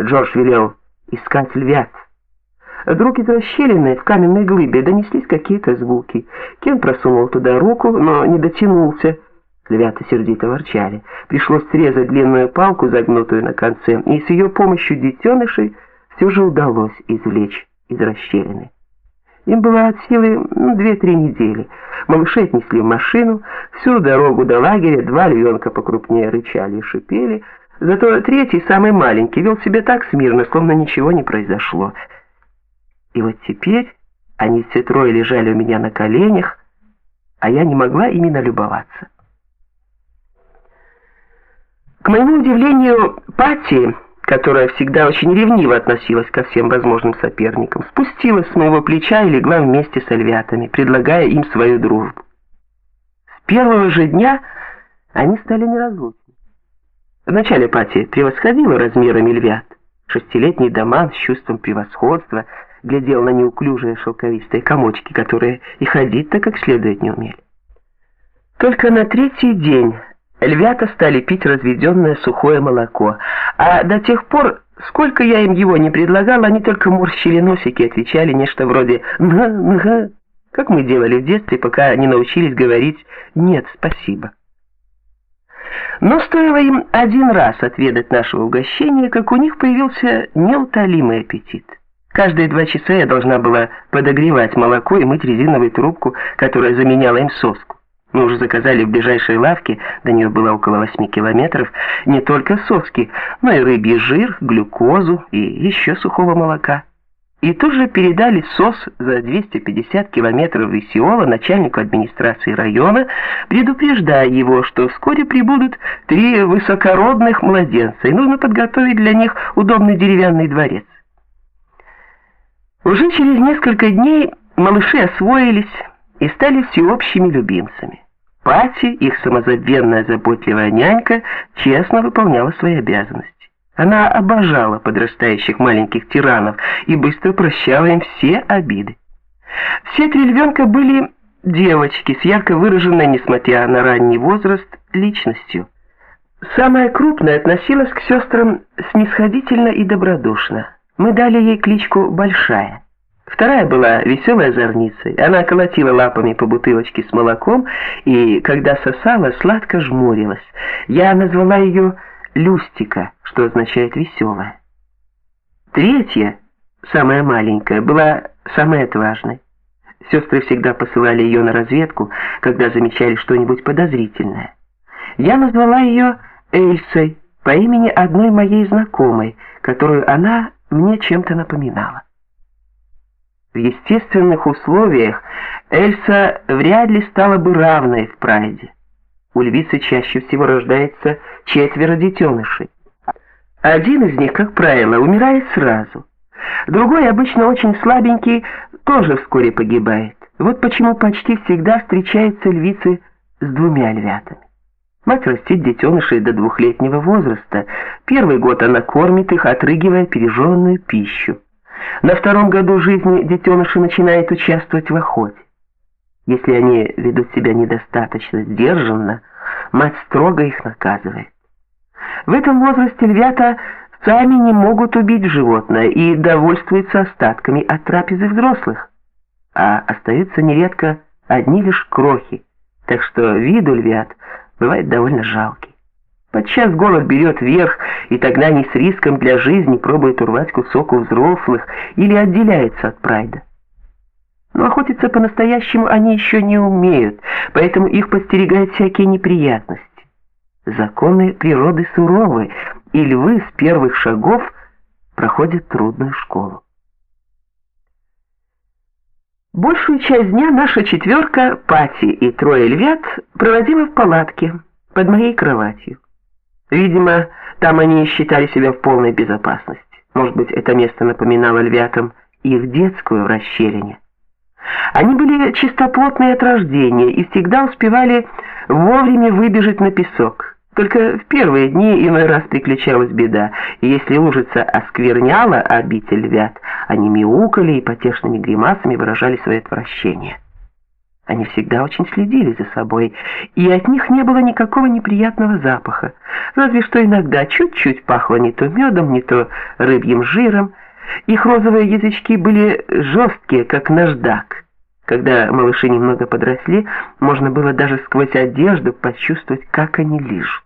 Джордж велел искать львят. Вдруг из расщелины в каменной глыбе донеслись какие-то звуки. Кен просунул туда руку, но не дотянулся. Львята сердито ворчали. Пришлось срезать длинную палку, загнутую на конце, и с ее помощью детенышей все же удалось извлечь из расщелины. Им было от силы ну, две-три недели. Малыши отнесли в машину, всю дорогу до лагеря два львенка покрупнее рычали и шипели, зато третий, самый маленький, вел себя так смирно, словно ничего не произошло. И вот теперь они все трое лежали у меня на коленях, а я не могла ими налюбоваться. К моему удивлению, Пати, которая всегда очень ревниво относилась ко всем возможным соперникам, спустилась с моего плеча и легла вместе с альвятами, предлагая им свою дружбу. С первого же дня они стали неразлучны. Вначале Пати превосходила размерами львят. Шестилетний Даман с чувством превосходства – глядел на неуклюжие шелковистые комочки, которые и ходить-то как следует не умели. Только на третий день львята стали пить разведенное сухое молоко, а до тех пор, сколько я им его не предлагал, они только морщили носики и отвечали нечто вроде «нга-нга», как мы делали в детстве, пока не научились говорить «нет, спасибо». Но стоило им один раз отведать нашего угощения, как у них появился неутолимый аппетит. Каждые два часа я должна была подогревать молоко и мыть резиновую трубку, которая заменяла им соску. Мы уже заказали в ближайшей лавке, до нее было около восьми километров, не только соски, но и рыбий жир, глюкозу и еще сухого молока. И тут же передали СОС за 250 километров из Сеула начальнику администрации района, предупреждая его, что вскоре прибудут три высокородных младенца, и нужно подготовить для них удобный деревянный дворец. Уже через несколько дней малыши освоились и стали всеобщими любимцами. Пати, их самозабвенная заботливая нянька, честно выполняла свои обязанности. Она обожала подрастающих маленьких тиранов и быстро прощала им все обиды. Все три львенка были девочки с ярко выраженной, несмотря на ранний возраст, личностью. Самая крупная относилась к сестрам снисходительно и добродушно. Мы дали ей кличку Большая. Вторая была веселой озорницей. Она колотила лапами по бутылочке с молоком и, когда сосала, сладко жмурилась. Я назвала ее Люстика, что означает «веселая». Третья, самая маленькая, была самой отважной. Сестры всегда посылали ее на разведку, когда замечали что-нибудь подозрительное. Я назвала ее Эльсой по имени одной моей знакомой, которую она мне чем-то напоминала. В естественных условиях Эльса вряд ли стала бы равной в прайде. У львицы чаще всего рождается четверо детенышей. Один из них, как правило, умирает сразу. Другой, обычно очень слабенький, тоже вскоре погибает. Вот почему почти всегда встречаются львицы с двумя львятами. Мать растит детенышей до двухлетнего возраста. Первый год она кормит их, отрыгивая пережеванную пищу. На втором году жизни детеныши начинают участвовать в охоте. Если они ведут себя недостаточно сдержанно, мать строго их наказывает. В этом возрасте львята сами не могут убить животное и довольствуются остатками от трапезы взрослых, а остаются нередко одни лишь крохи, так что виду львят – бывает довольно жалкий. Подчас голод берет верх, и тогда они с риском для жизни пробуют урвать кусок у взрослых или отделяются от прайда. Но охотиться по-настоящему они еще не умеют, поэтому их подстерегают всякие неприятности. Законы природы суровы, и львы с первых шагов проходят трудную школу. Большую часть дня наша четверка, Пати и трое львят, проводила в палатке под моей кроватью. Видимо, там они считали себя в полной безопасности. Может быть, это место напоминало львятам их детскую в расщелине. Они были чистоплотные от рождения и всегда успевали вовремя выбежать на песок. Только в первые дни иной раз приключалась беда, и если лужица оскверняла обитель вят, они мяукали и потешными гримасами выражали свое отвращение. Они всегда очень следили за собой, и от них не было никакого неприятного запаха, разве что иногда чуть-чуть пахло не то медом, не то рыбьим жиром. Их розовые язычки были жесткие, как наждак. Когда малыши немного подросли, можно было даже сквозь одежду почувствовать, как они лижут.